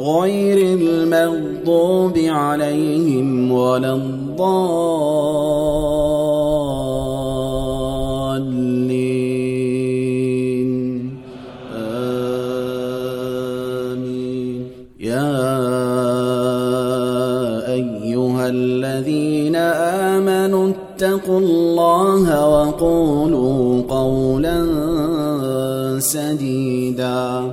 غير المغضوب عليهم ولا الضالين. آمين. يا أيها الذين آمنوا اتقوا الله وقولوا قولا سديدا.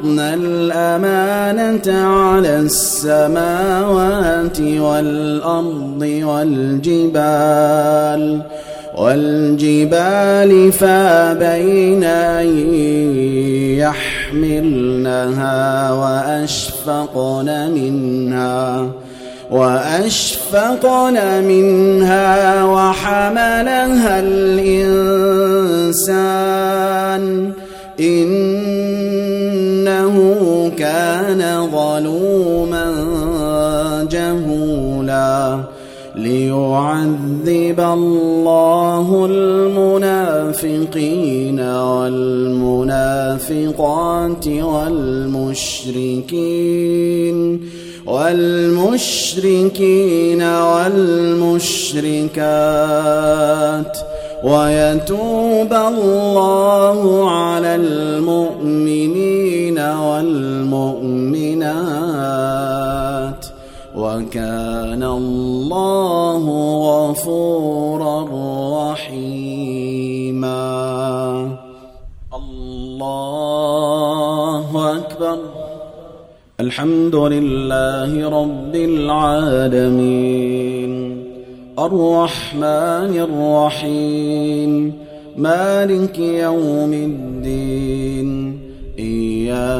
عرضنا الأمانة على السماوات والأرض والجبال والجبال فابين أن يحملنها وأشفقن منها وأشفقن منها وحملها الإنسان. إنه ظلوما جهولا ليعذب الله المنافقين والمنافقات والمشركين والمشركين والمشركات ويتوب الله على المؤمنين والمؤمنات وكان الله غفورا رحيما. الله أكبر. الحمد لله رب العالمين. الرحمن الرحيم. مالك يوم الدين.